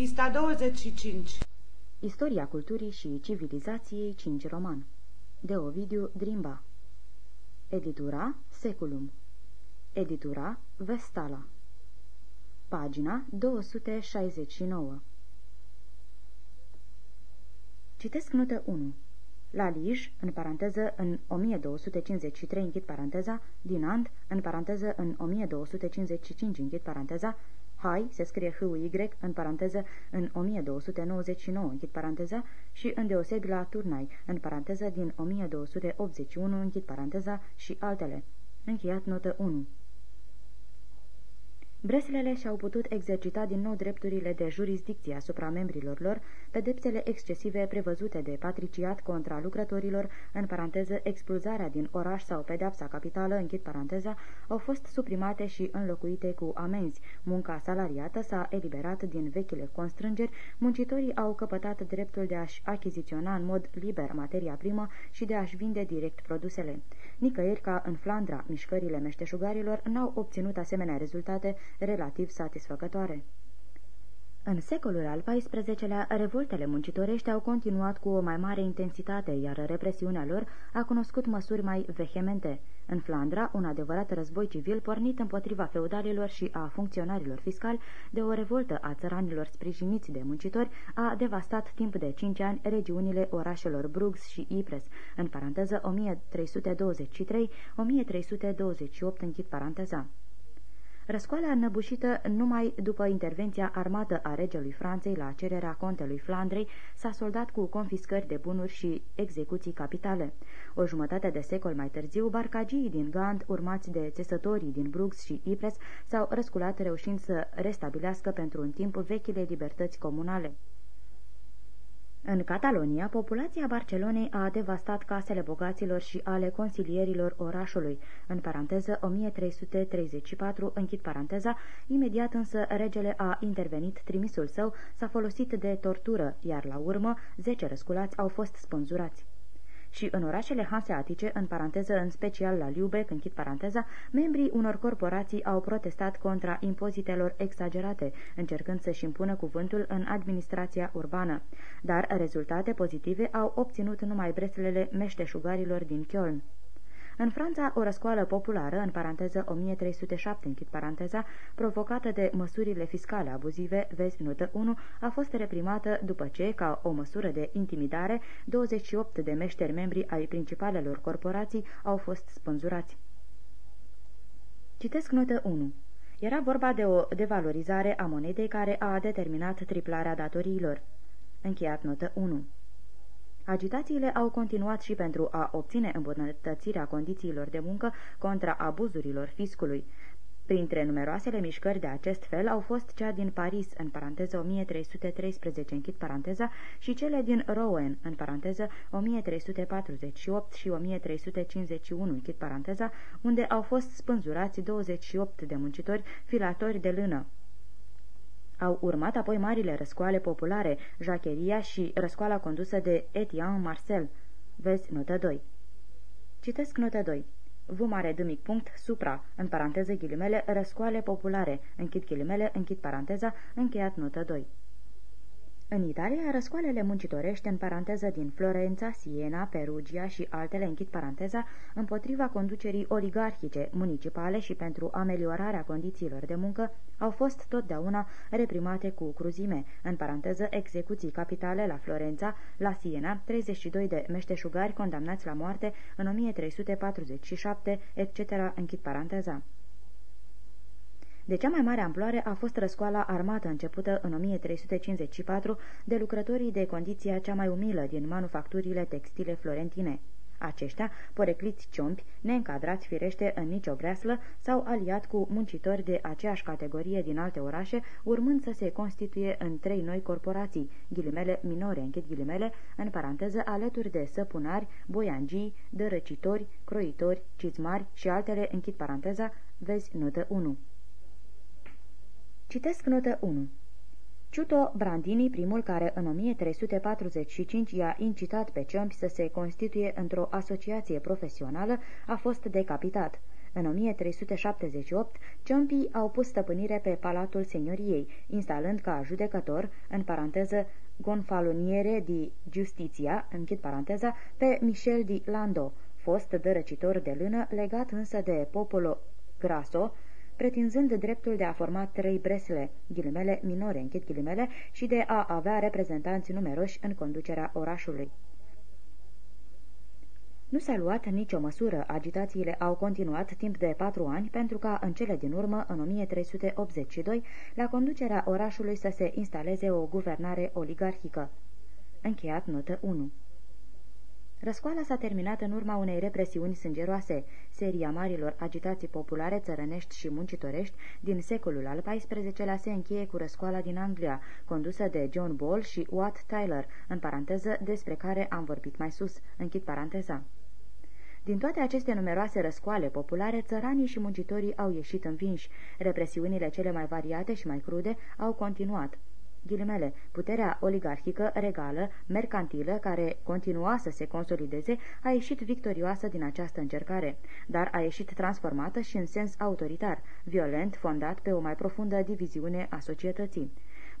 Pista 25 Istoria culturii și civilizației 5 roman. De Ovidiu Drimba Editura Seculum. Editura Vestala. Pagina 269 Citesc notă 1 la Lij, în paranteză, în 1253, închid paranteza, din Ant, în paranteză, în 1255, închid paranteza, Hai, se scrie H-Y, în paranteză, în 1299, închid paranteza, și îndeosebi la Turnai, în paranteză, din 1281, închid paranteza, și altele. Încheiat notă 1. Breslele și-au putut exercita din nou drepturile de jurisdicție asupra membrilor lor, pedepsele excesive prevăzute de patriciat contra lucrătorilor, în paranteză expulzarea din oraș sau pedepsa capitală, închid paranteza, au fost suprimate și înlocuite cu amenzi. Munca salariată s-a eliberat din vechile constrângeri, muncitorii au căpătat dreptul de a-și achiziționa în mod liber materia primă și de a-și vinde direct produsele. Nicăieri ca în Flandra, mișcările meșteșugarilor n-au obținut asemenea rezultate relativ satisfăcătoare. În secolul al XIV-lea, revoltele muncitorești au continuat cu o mai mare intensitate, iar represiunea lor a cunoscut măsuri mai vehemente. În Flandra, un adevărat război civil pornit împotriva feudalilor și a funcționarilor fiscali de o revoltă a țăranilor sprijiniți de muncitori a devastat timp de cinci ani regiunile orașelor Brugs și Ypres, în paranteză 1323-1328 închid paranteza. Răscoala înnăbușită numai după intervenția armată a regelui Franței la cererea contelui Flandrei s-a soldat cu confiscări de bunuri și execuții capitale. O jumătate de secol mai târziu, barcagii din Gand, urmați de țesătorii din Brux și Ypres, s-au răsculat reușind să restabilească pentru un timp vechile libertăți comunale. În Catalonia, populația Barcelonei a devastat casele bogaților și ale consilierilor orașului, în paranteză 1334, închid paranteza, imediat însă regele a intervenit, trimisul său s-a folosit de tortură, iar la urmă zece răsculați au fost spânzurați și în orașele hanseatice, în paranteză în special la Liubec, închid paranteza, membrii unor corporații au protestat contra impozitelor exagerate, încercând să-și impună cuvântul în administrația urbană. Dar rezultate pozitive au obținut numai breslele meșteșugarilor din Köln. În Franța, o răscoală populară, în paranteză 1307, închid paranteza, provocată de măsurile fiscale abuzive, vezi notă 1, a fost reprimată după ce, ca o măsură de intimidare, 28 de meșteri membri ai principalelor corporații au fost spânzurați. Citesc notă 1. Era vorba de o devalorizare a monedei care a determinat triplarea datoriilor. Încheiat notă 1. Agitațiile au continuat și pentru a obține îmbunătățirea condițiilor de muncă contra abuzurilor fiscului. Printre numeroasele mișcări de acest fel au fost cea din Paris, în paranteză 1313, închid paranteza, și cele din Rouen, în paranteză 1348 și 1351, închid paranteza, unde au fost spânzurați 28 de muncitori filatori de lână. Au urmat apoi marile răscoale populare, jacheria și răscoala condusă de Etienne Marcel. Vezi notă 2. Citesc notă 2. V mare d mic punct supra, în paranteză ghilimele, răscoale populare, închid ghilimele, închid paranteza, încheiat notă 2. În Italia, răscoalele muncitorești, în paranteză din Florența, Siena, Perugia și altele, închid paranteza, împotriva conducerii oligarhice, municipale și pentru ameliorarea condițiilor de muncă, au fost totdeauna reprimate cu cruzime, în paranteză execuții capitale la Florența, la Siena, 32 de meșteșugari condamnați la moarte în 1347, etc., închid paranteza. De cea mai mare amploare a fost răscoala armată începută în 1354 de lucrătorii de condiția cea mai umilă din manufacturile textile florentine. Aceștia, porecliți ciompi, neîncadrați firește în nicio greaslă, s-au aliat cu muncitori de aceeași categorie din alte orașe, urmând să se constituie în trei noi corporații, ghilimele minore, închid ghilimele, în paranteză, alături de săpunari, boiangii, dărăcitori, croitori, cizmari și altele, închid paranteza, vezi notă 1. Citesc notă 1. Ciuto Brandini, primul care în 1345 i-a incitat pe Ciompi să se constituie într-o asociație profesională, a fost decapitat. În 1378, Ciompi au pus stăpânire pe Palatul Senioriei, instalând ca judecător, în paranteză, Gonfaloniere di Justiția, închid paranteza, pe Michel di Lando, fost dărăcitor de lână, legat însă de Popolo Graso, pretinzând dreptul de a forma trei bresle, ghilimele minore, închid ghilimele, și de a avea reprezentanți numeroși în conducerea orașului. Nu s-a luat nicio măsură, agitațiile au continuat timp de patru ani pentru ca în cele din urmă, în 1382, la conducerea orașului să se instaleze o guvernare oligarhică. Încheiat notă 1 Răscoala s-a terminat în urma unei represiuni sângeroase. Seria marilor agitații populare țărănești și muncitorești din secolul al XIV-lea se încheie cu răscoala din Anglia, condusă de John Ball și Watt Tyler, în paranteză despre care am vorbit mai sus, închid paranteza. Din toate aceste numeroase răscoale populare, țăranii și muncitorii au ieșit învinși. Represiunile cele mai variate și mai crude au continuat ghilimele, puterea oligarhică, regală, mercantilă, care continua să se consolideze, a ieșit victorioasă din această încercare, dar a ieșit transformată și în sens autoritar, violent, fondat pe o mai profundă diviziune a societății.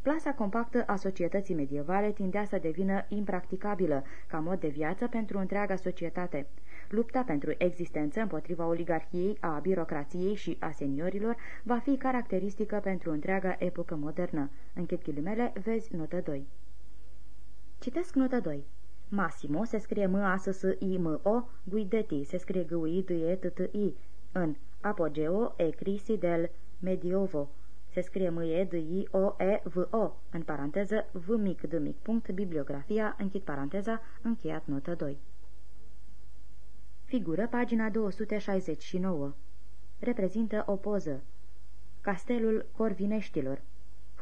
Plasa compactă a societății medievale tindea să devină impracticabilă ca mod de viață pentru întreaga societate. Lupta pentru existență împotriva oligarhiei, a birocrației și a seniorilor va fi caracteristică pentru întreaga epocă modernă. Închid ghilimele, vezi notă 2. Citesc notă 2. Massimo se scrie m a s s i m o Guidetti se scrie g u i d e t t i în Apogeo e crisi del Mediovo se scrie m e d i o e v o în paranteză v mic d mic punct bibliografia închid paranteza încheiat notă 2. Figură pagina 269. Reprezintă o poză. Castelul Corvineștilor.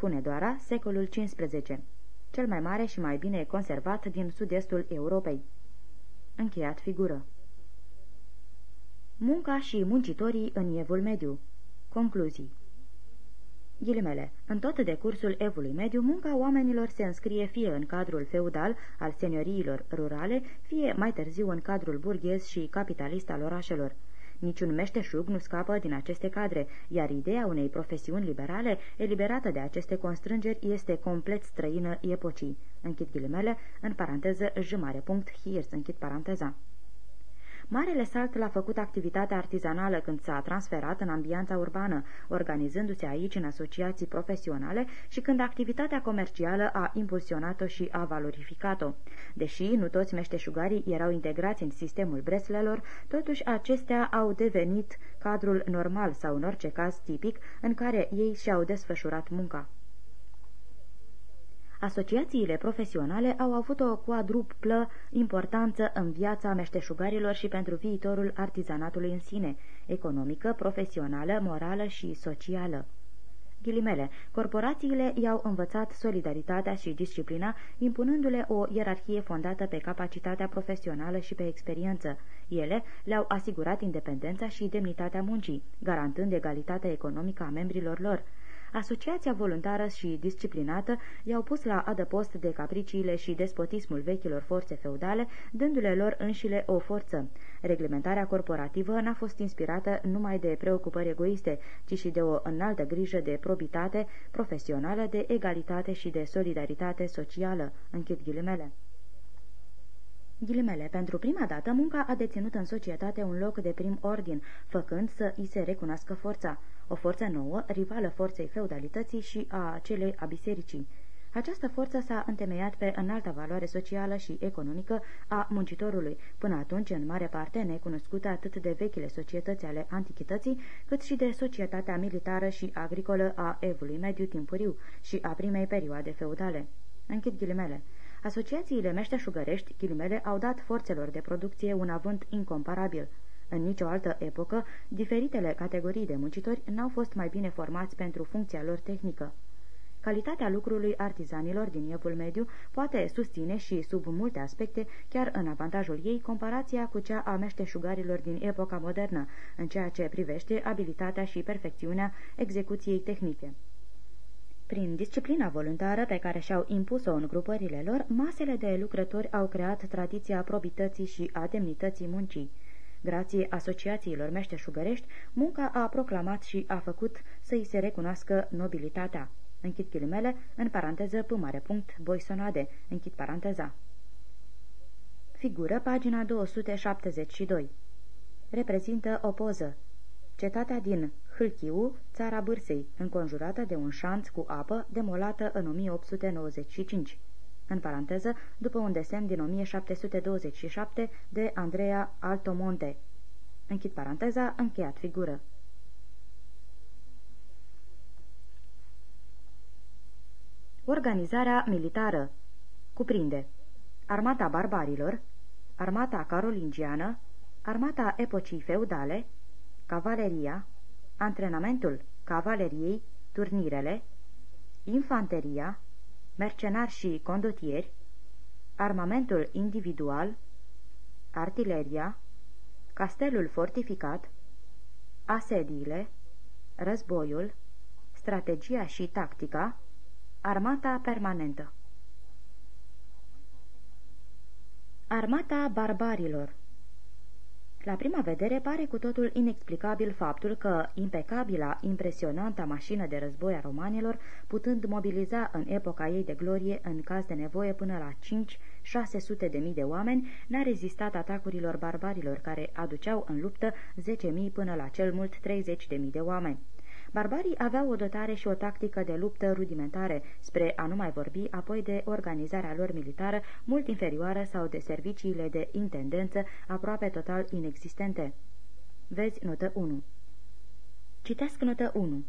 Hunedoara, secolul XV. Cel mai mare și mai bine conservat din sud-estul Europei. Încheiat figură. Munca și muncitorii în Evul Mediu. Concluzii Ghilimele. În tot decursul evului mediu, munca oamenilor se înscrie fie în cadrul feudal al senioriilor rurale, fie mai târziu în cadrul burghez și capitalist al orașelor. Niciun meșteșug nu scapă din aceste cadre, iar ideea unei profesiuni liberale, eliberată de aceste constrângeri, este complet străină epocii. Închid ghilimele, în paranteză, jumare punct, hiers, închid paranteza. Marele salt l-a făcut activitatea artizanală când s-a transferat în ambianța urbană, organizându-se aici în asociații profesionale și când activitatea comercială a impulsionat-o și a valorificat-o. Deși nu toți meșteșugarii erau integrați în sistemul breslelor, totuși acestea au devenit cadrul normal sau în orice caz tipic în care ei și-au desfășurat munca. Asociațiile profesionale au avut o quadruplă importanță în viața meșteșugarilor și pentru viitorul artizanatului în sine, economică, profesională, morală și socială. Ghilimele, corporațiile i-au învățat solidaritatea și disciplina, impunându-le o ierarhie fondată pe capacitatea profesională și pe experiență. Ele le-au asigurat independența și demnitatea muncii, garantând egalitatea economică a membrilor lor. Asociația voluntară și disciplinată i-au pus la adăpost de capriciile și despotismul vechilor forțe feudale, dându-le lor înșile o forță. Reglementarea corporativă n-a fost inspirată numai de preocupări egoiste, ci și de o înaltă grijă de probitate profesională, de egalitate și de solidaritate socială. Închid ghilimele. Ghilimele, pentru prima dată, munca a deținut în societate un loc de prim ordin, făcând să îi se recunoască forța, o forță nouă, rivală forței feudalității și a celei a bisericii. Această forță s-a întemeiat pe înalta valoare socială și economică a muncitorului, până atunci în mare parte necunoscută atât de vechile societăți ale antichității, cât și de societatea militară și agricolă a evului mediu timpuriu și a primei perioade feudale. Închid ghilimele. Asociațiile meșteșugărești, ghilimele, au dat forțelor de producție un avânt incomparabil. În nicio altă epocă, diferitele categorii de muncitori n-au fost mai bine formați pentru funcția lor tehnică. Calitatea lucrului artizanilor din Evul Mediu poate susține și, sub multe aspecte, chiar în avantajul ei, comparația cu cea a meșteșugarilor din epoca modernă, în ceea ce privește abilitatea și perfecțiunea execuției tehnice. Prin disciplina voluntară pe care și-au impus-o în grupările lor, masele de lucrători au creat tradiția probității și a demnității muncii. Grație asociațiilor meșteșugărești, munca a proclamat și a făcut să-i se recunoască nobilitatea. Închid ghilimele, în paranteză, p mare punct, boisonade, închid paranteza. Figură, pagina 272. Reprezintă o poză. Cetatea din Hâlchiu, țara Bârsei, înconjurată de un șanț cu apă, demolată în 1895. În paranteză, după un desen din 1727 de Andrea Altomonte. Închid paranteza, încheiat figură. Organizarea militară cuprinde armata barbarilor, armata carolingiană, armata epocii feudale, cavaleria, antrenamentul cavaleriei, turnirele, infanteria, mercenari și condotieri, armamentul individual, artileria, castelul fortificat, asediile, războiul, strategia și tactica, armata permanentă. Armata barbarilor la prima vedere pare cu totul inexplicabil faptul că impecabila, impresionanta mașină de război a romanilor, putând mobiliza în epoca ei de glorie, în caz de nevoie până la 5-600 de mii de oameni, n-a rezistat atacurilor barbarilor care aduceau în luptă 10.000 până la cel mult 30.000 de oameni. Barbarii aveau o dotare și o tactică de luptă rudimentare, spre a nu mai vorbi apoi de organizarea lor militară mult inferioară sau de serviciile de intendență aproape total inexistente. Vezi notă 1. Citesc notă 1.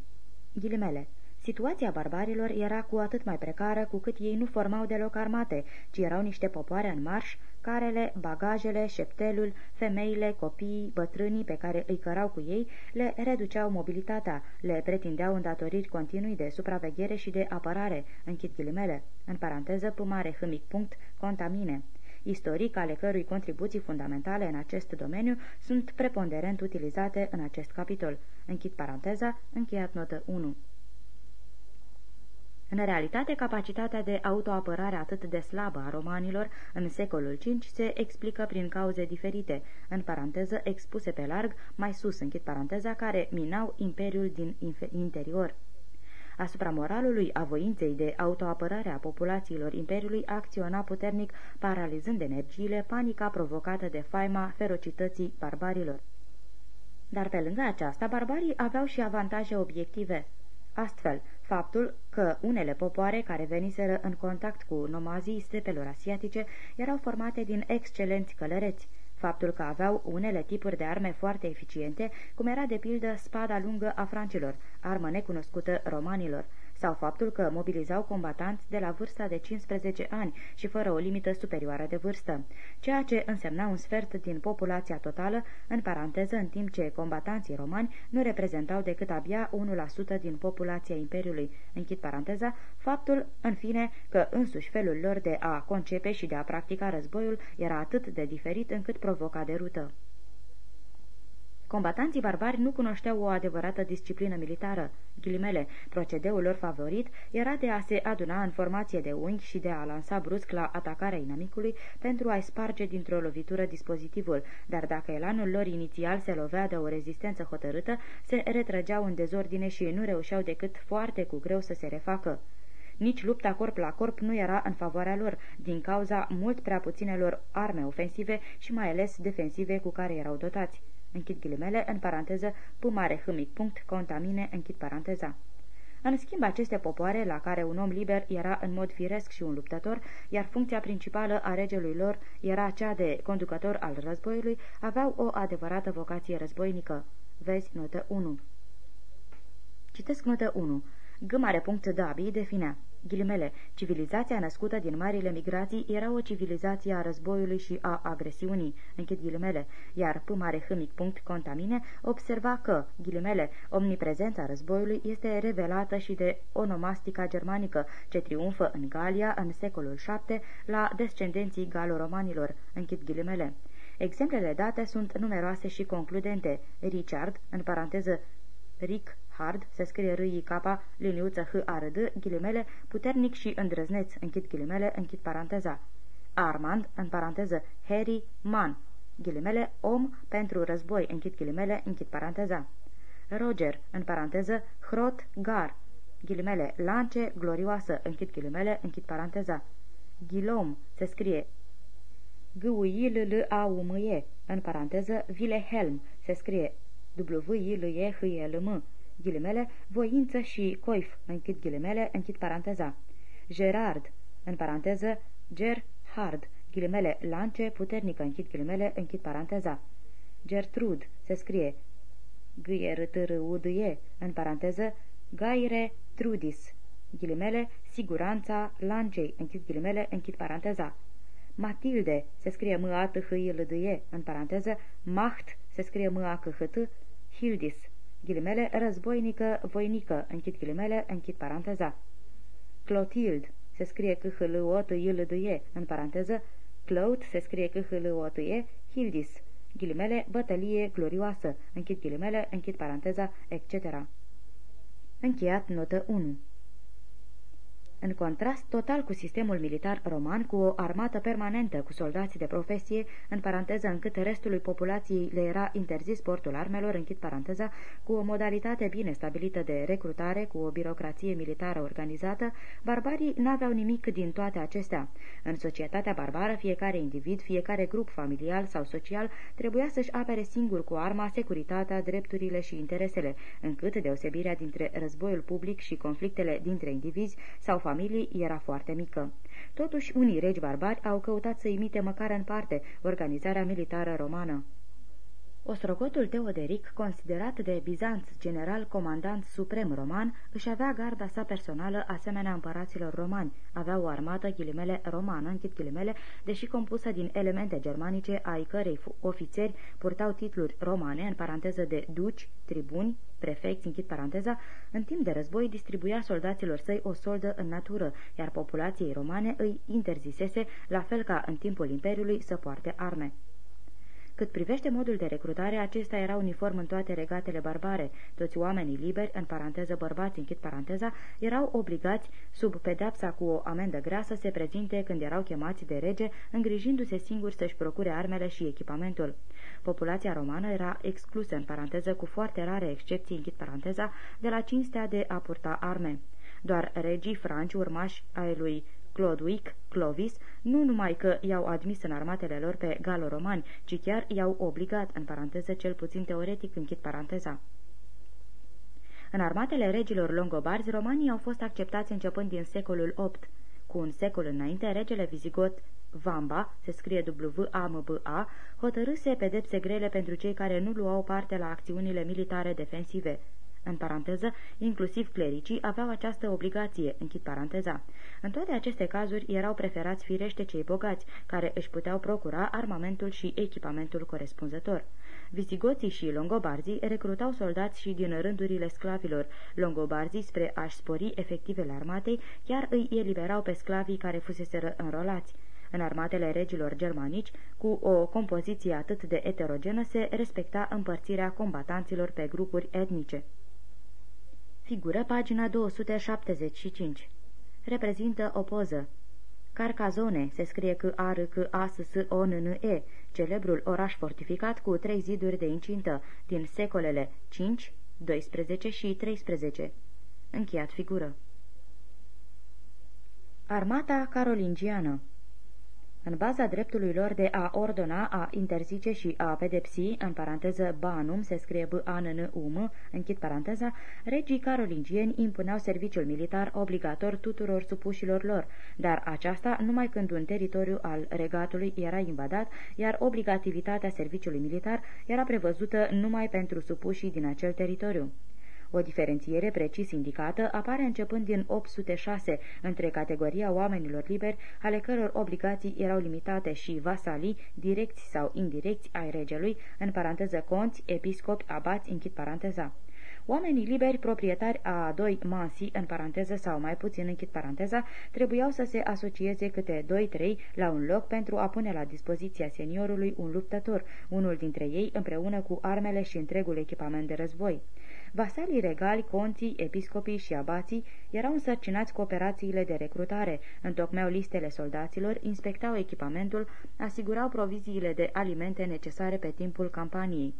Ghilimele. Situația barbarilor era cu atât mai precară cu cât ei nu formau deloc armate, ci erau niște popoare în marș, carele, bagajele, șeptelul, femeile, copiii, bătrânii pe care îi cărau cu ei, le reduceau mobilitatea, le pretindeau îndatoriri continui de supraveghere și de apărare, închid ghilimele, în paranteză, pumare, hâmic, punct, contamine istoric ale cărui contribuții fundamentale în acest domeniu sunt preponderent utilizate în acest capitol. Închid paranteza, încheiat notă 1. În realitate, capacitatea de autoapărare atât de slabă a romanilor în secolul V se explică prin cauze diferite, în paranteză expuse pe larg, mai sus închid paranteza, care minau imperiul din interior. Asupra moralului a voinței de autoapărare a populațiilor imperiului acționa puternic, paralizând energiile, panica provocată de faima ferocității barbarilor. Dar pe lângă aceasta, barbarii aveau și avantaje obiective. Astfel, Faptul că unele popoare care veniseră în contact cu nomazii stepelor asiatice erau formate din excelenți călăreți, faptul că aveau unele tipuri de arme foarte eficiente, cum era de pildă spada lungă a francilor, armă necunoscută romanilor, sau faptul că mobilizau combatanți de la vârsta de 15 ani și fără o limită superioară de vârstă, ceea ce însemna un sfert din populația totală, în paranteză, în timp ce combatanții romani nu reprezentau decât abia 1% din populația Imperiului, închid paranteza, faptul, în fine, că însuși felul lor de a concepe și de a practica războiul era atât de diferit încât provoca derută. Combatanții barbari nu cunoșteau o adevărată disciplină militară. Ghilimele, procedeul lor favorit era de a se aduna în formație de unghi și de a lansa brusc la atacarea inamicului pentru a-i sparge dintr-o lovitură dispozitivul, dar dacă elanul lor inițial se lovea de o rezistență hotărâtă, se retrăgeau în dezordine și nu reușeau decât foarte cu greu să se refacă. Nici lupta corp la corp nu era în favoarea lor, din cauza mult prea puținelor arme ofensive și mai ales defensive cu care erau dotați închid ghilimele, în paranteză, p mare hâmic punct, contamine, închid paranteza. În schimb, aceste popoare, la care un om liber era în mod firesc și un luptător, iar funcția principală a regelui lor era cea de conducător al războiului, aveau o adevărată vocație războinică. Vezi notă 1. Citesc notă 1. G mare punct Dabi definea Ghilimele, civilizația născută din marile migrații era o civilizație a războiului și a agresiunii, închid ghilimele, iar P. mare hâmic punct contamine observa că, ghilimele, omniprezența războiului este revelată și de onomastica germanică, ce triumfă în Galia în secolul VII la descendenții galo-romanilor, închid ghilimele. Exemplele date sunt numeroase și concludente. Richard, în paranteză Rick hard, se scrie r i k liniuță h a r d ghilimele, puternic și îndrăzneț, închid ghilimele, închid paranteza. Armand, în paranteză, Harry Mann, ghilimele, om pentru război, închid ghilimele, închid paranteza. Roger, în paranteză, Hrot Gar, ghilimele, lance, glorioasă, închid ghilimele, închid paranteza. Ghilom, se scrie g u i l l a u m e în paranteză, Wilhelm, se scrie w i l e h e l m ghilimele, voință și coif, închid ghilimele, închid paranteza. Gerard, în paranteză, Gerhard, ghilimele, lance, puternică, închid ghilimele, închid paranteza. Gertrud, se scrie g e r t r u d e în paranteză, Gaire Trudis, ghilimele, siguranța lancei, închid ghilimele, închid paranteza. Matilde, se scrie m a t h i l d e în paranteză, Macht, se scrie m a c h t Hildis, ghilimele, războinică, voinică, închid ghilimele, închid paranteza. Clotild, se scrie c h l o t i l d e în paranteză, Clout, se scrie c h l o t e Hildis, ghilimele, bătălie glorioasă, închid ghilimele, închid paranteza, etc. Încheiat notă 1 în contrast total cu sistemul militar roman, cu o armată permanentă cu soldați de profesie, în paranteză încât restului populației le era interzis portul armelor, închid paranteza, cu o modalitate bine stabilită de recrutare, cu o birocrație militară organizată, barbarii n-aveau nimic din toate acestea. În societatea barbară, fiecare individ, fiecare grup familial sau social trebuia să-și apere singur cu arma securitatea, drepturile și interesele, încât deosebirea dintre războiul public și conflictele dintre indivizi sau familii era foarte mică. Totuși, unii regi barbari au căutat să imite măcar în parte organizarea militară romană. Ostrogotul Teoderic, considerat de Bizanț general comandant suprem roman, își avea garda sa personală asemenea împăraților romani. Avea o armată ghilimele romană, închid ghilimele, deși compusă din elemente germanice, ai cărei ofițeri purtau titluri romane, în paranteză de duci, tribuni, prefecți, închid paranteza, în timp de război distribuia soldaților săi o soldă în natură, iar populației romane îi interzisese, la fel ca în timpul Imperiului, să poarte arme. Cât privește modul de recrutare, acesta era uniform în toate regatele barbare. Toți oamenii liberi, în paranteză bărbați, închid paranteza, erau obligați, sub pedepsa cu o amendă grea, să se prezinte când erau chemați de rege, îngrijindu-se singuri să-și procure armele și echipamentul. Populația romană era exclusă, în paranteză, cu foarte rare excepții, închid paranteza, de la cinstea de a purta arme. Doar regii franci urmași ai lui Cloduic, Clovis, nu numai că i-au admis în armatele lor pe galo-romani, ci chiar i-au obligat, în paranteză cel puțin teoretic, închid paranteza. În armatele regilor longobarzi, romanii au fost acceptați începând din secolul VIII. Cu un secol înainte, regele vizigot Vamba, se scrie W-A-M-B-A, hotărâse pedepse grele pentru cei care nu luau parte la acțiunile militare defensive în paranteză, inclusiv clericii, aveau această obligație, închid paranteza. În toate aceste cazuri erau preferați firește cei bogați, care își puteau procura armamentul și echipamentul corespunzător. Visigoții și longobarzii recrutau soldați și din rândurile sclavilor. Longobarzii, spre a-și spori efectivele armatei, chiar îi eliberau pe sclavii care fuseseră înrolați. În armatele regilor germanici, cu o compoziție atât de eterogenă, se respecta împărțirea combatanților pe grupuri etnice. Figură pagina 275. Reprezintă o poză. Carcazone se scrie cu a r c a s s o n n e celebrul oraș fortificat cu trei ziduri de incintă din secolele 5, 12 și 13. Încheiat figură. Armata carolingiană în baza dreptului lor de a ordona, a interzice și a pedepsi, în paranteză banum, se scrie b a n n u m închid paranteza, regii carolingieni impuneau serviciul militar obligator tuturor supușilor lor, dar aceasta numai când un teritoriu al regatului era invadat, iar obligativitatea serviciului militar era prevăzută numai pentru supușii din acel teritoriu. O diferențiere precis indicată apare începând din 806 între categoria oamenilor liberi, ale căror obligații erau limitate și vasalii, direcți sau indirecți ai regelui, în paranteză conți, episcopi, abați, închid paranteza. Oamenii liberi, proprietari a doi mansi, în paranteză sau mai puțin închid paranteza, trebuiau să se asocieze câte doi-trei la un loc pentru a pune la dispoziția seniorului un luptător, unul dintre ei împreună cu armele și întregul echipament de război. Vasalii regali, conții, episcopii și abații erau însărcinați cu operațiile de recrutare, întocmeau listele soldaților, inspectau echipamentul, asigurau proviziile de alimente necesare pe timpul campaniei.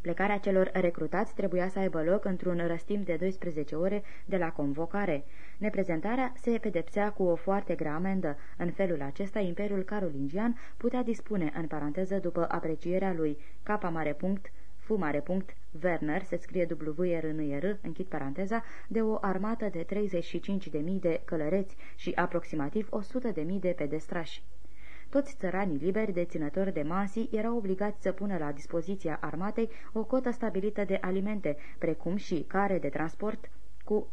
Plecarea celor recrutați trebuia să aibă loc într-un răstimp de 12 ore de la convocare. Neprezentarea se pedepsea cu o foarte grea amendă. În felul acesta, Imperiul Carolingian putea dispune, în paranteză, după aprecierea lui K mare punct, F mare punct, Werner, se scrie w r n r închid paranteza, de o armată de 35.000 de călăreți și aproximativ 100.000 de pedestrași. Toți țăranii liberi deținători de masii erau obligați să pună la dispoziția armatei o cotă stabilită de alimente, precum și care de transport cu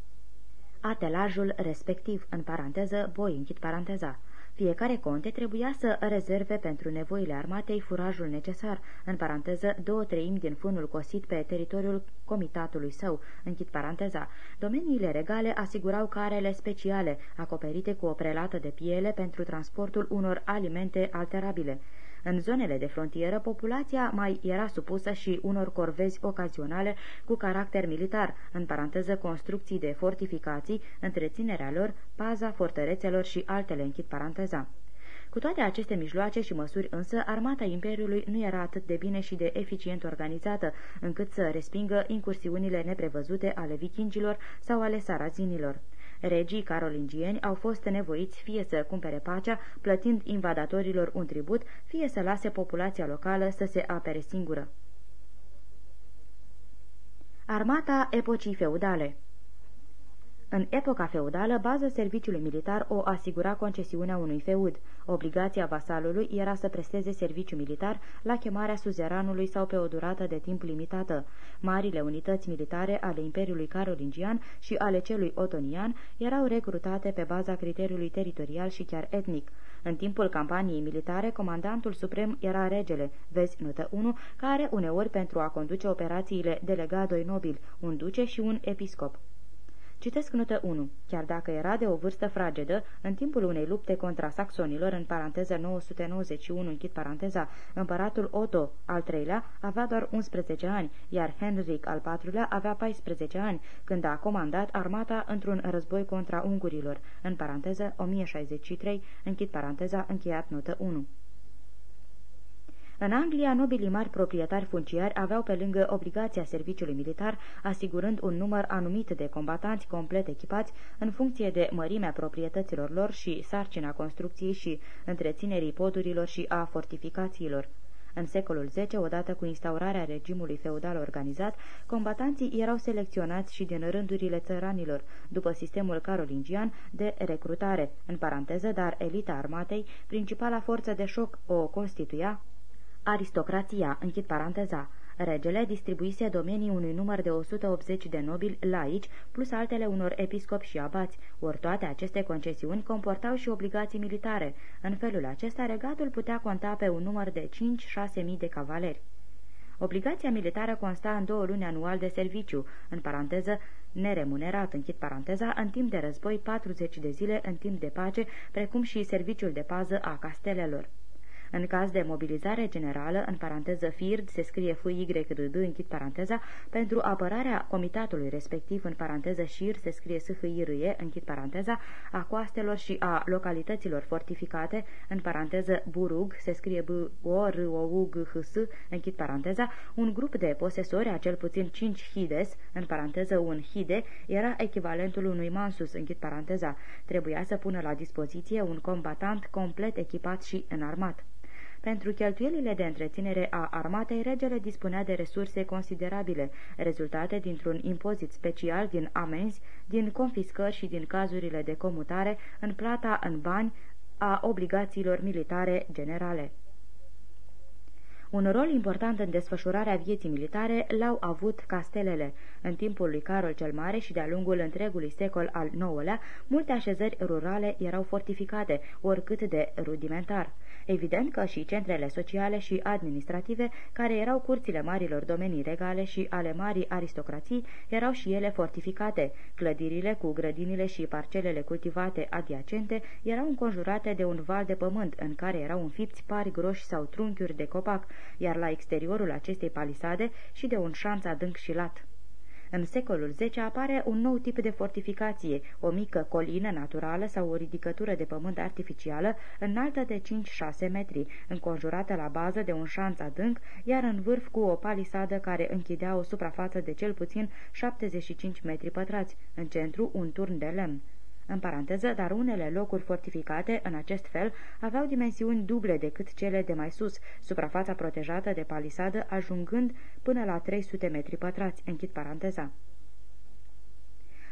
atelajul respectiv, în paranteză, boi, închid paranteza. Fiecare conte trebuia să rezerve pentru nevoile armatei furajul necesar, în paranteză, două treimi din fânul cosit pe teritoriul comitatului său, închid paranteza. Domeniile regale asigurau carele speciale, acoperite cu o prelată de piele pentru transportul unor alimente alterabile. În zonele de frontieră, populația mai era supusă și unor corvezi ocazionale cu caracter militar, în paranteză construcții de fortificații, întreținerea lor, paza fortărețelor și altele, închid paranteza. Cu toate aceste mijloace și măsuri însă, armata Imperiului nu era atât de bine și de eficient organizată, încât să respingă incursiunile neprevăzute ale vikingilor sau ale sarazinilor. Regii carolingieni au fost nevoiți fie să cumpere pacea, plătind invadatorilor un tribut, fie să lase populația locală să se apere singură. Armata epocii feudale în epoca feudală, baza serviciului militar o asigura concesiunea unui feud. Obligația vasalului era să presteze serviciu militar la chemarea suzeranului sau pe o durată de timp limitată. Marile unități militare ale Imperiului Carolingian și ale celui Otonian erau recrutate pe baza criteriului teritorial și chiar etnic. În timpul campaniei militare, comandantul suprem era regele, vezi notă 1, care uneori pentru a conduce operațiile delega doi nobili, un duce și un episcop. Citesc notă 1. Chiar dacă era de o vârstă fragedă, în timpul unei lupte contra saxonilor, în paranteză 991, închid paranteza, împăratul Otto al III-lea avea doar 11 ani, iar Henrik al IV-lea avea 14 ani, când a comandat armata într-un război contra ungurilor, în paranteză 1063, închid paranteza, încheiat notă 1. În Anglia, nobilii mari proprietari funciari aveau pe lângă obligația serviciului militar, asigurând un număr anumit de combatanți complet echipați în funcție de mărimea proprietăților lor și sarcina construcției și întreținerii podurilor și a fortificațiilor. În secolul X, odată cu instaurarea regimului feudal organizat, combatanții erau selecționați și din rândurile țăranilor, după sistemul carolingian de recrutare, în paranteză, dar elita armatei, principala forță de șoc, o constituia Aristocrația, închid paranteza. Regele distribuise domenii unui număr de 180 de nobili laici, plus altele unor episcopi și abați, ori toate aceste concesiuni comportau și obligații militare. În felul acesta, regatul putea conta pe un număr de 5-6 mii de cavaleri. Obligația militară consta în două luni anual de serviciu, în paranteză neremunerat, închid paranteza, în timp de război 40 de zile în timp de pace, precum și serviciul de pază a castelelor. În caz de mobilizare generală, în paranteză FIRD, se scrie f y r d închid paranteza, pentru apărarea comitatului respectiv, în paranteză șir, se scrie s h i r e închid paranteza, a coastelor și a localităților fortificate, în paranteză burug, se scrie b o r o u g h s închid paranteza, un grup de posesori a cel puțin 5 hides, în paranteză un hide, era echivalentul unui mansus, închid paranteza. Trebuia să pună la dispoziție un combatant complet echipat și înarmat. Pentru cheltuielile de întreținere a armatei, regele dispunea de resurse considerabile, rezultate dintr-un impozit special din amenzi, din confiscări și din cazurile de comutare în plata în bani a obligațiilor militare generale. Un rol important în desfășurarea vieții militare l-au avut castelele. În timpul lui Carol cel Mare și de-a lungul întregului secol al IX-lea, multe așezări rurale erau fortificate, oricât de rudimentar. Evident că și centrele sociale și administrative, care erau curțile marilor domenii regale și ale marii aristocrații, erau și ele fortificate. Clădirile cu grădinile și parcelele cultivate adiacente erau înconjurate de un val de pământ în care erau înfipți pari groși sau trunchiuri de copac, iar la exteriorul acestei palisade și de un șanț adânc și lat. În secolul X apare un nou tip de fortificație, o mică colină naturală sau o ridicătură de pământ artificială, înaltă de 5-6 metri, înconjurată la bază de un șanț adânc, iar în vârf cu o palisadă care închidea o suprafață de cel puțin 75 metri pătrați, în centru un turn de lemn în paranteză, dar unele locuri fortificate, în acest fel, aveau dimensiuni duble decât cele de mai sus, suprafața protejată de palisadă ajungând până la 300 metri pătrați, închid paranteza.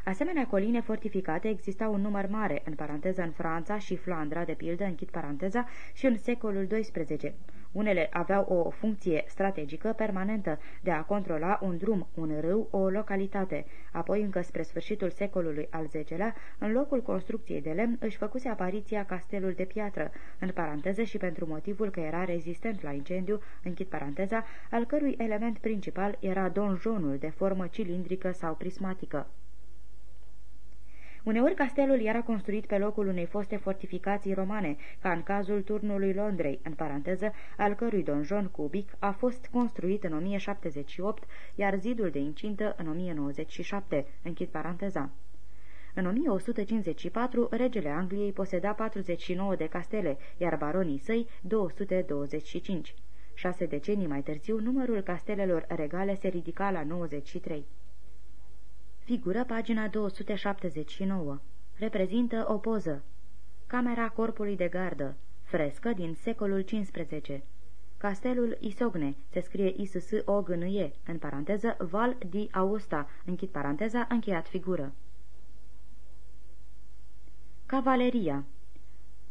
Asemenea coline fortificate existau un număr mare, în paranteză în Franța și Flandra, de pildă, închid paranteza, și în secolul XII. Unele aveau o funcție strategică permanentă de a controla un drum, un râu, o localitate. Apoi, încă spre sfârșitul secolului al X-lea, în locul construcției de lemn își făcuse apariția castelul de piatră, în paranteză și pentru motivul că era rezistent la incendiu, închid paranteza, al cărui element principal era donjonul de formă cilindrică sau prismatică. Uneori castelul era construit pe locul unei foste fortificații romane, ca în cazul turnului Londrei, în paranteză, al cărui donjon cubic a fost construit în 1078, iar zidul de incintă în 1097, închid paranteza. În 1154, regele Angliei poseda 49 de castele, iar baronii săi 225. Șase decenii mai târziu, numărul castelelor regale se ridica la 93. Figură pagina 279. Reprezintă o poză. Camera corpului de gardă. Frescă din secolul XV. Castelul Isogne, se scrie i s o g n -E, în paranteză Val di Austa, închid paranteza, încheiat figură. Cavaleria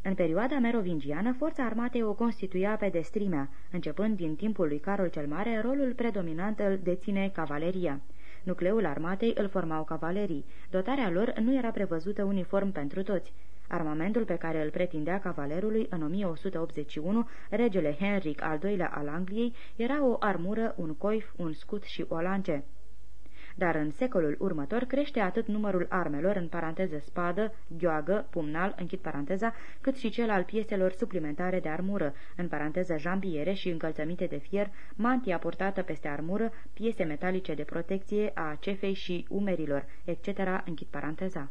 În perioada merovingiană, forța armatei o constituia pe destrimea. Începând din timpul lui Carol cel Mare, rolul predominant îl deține cavaleria. Nucleul armatei îl formau cavalerii. Dotarea lor nu era prevăzută uniform pentru toți. Armamentul pe care îl pretindea cavalerului în 1181, regele Henric al II-lea al Angliei, era o armură, un coif, un scut și o lance dar în secolul următor crește atât numărul armelor, în paranteză spadă, gheoagă, pumnal, închid paranteza, cât și cel al pieselor suplimentare de armură, în paranteză jambiere și încălțăminte de fier, mantia purtată peste armură, piese metalice de protecție a cefei și umerilor, etc., închid paranteza.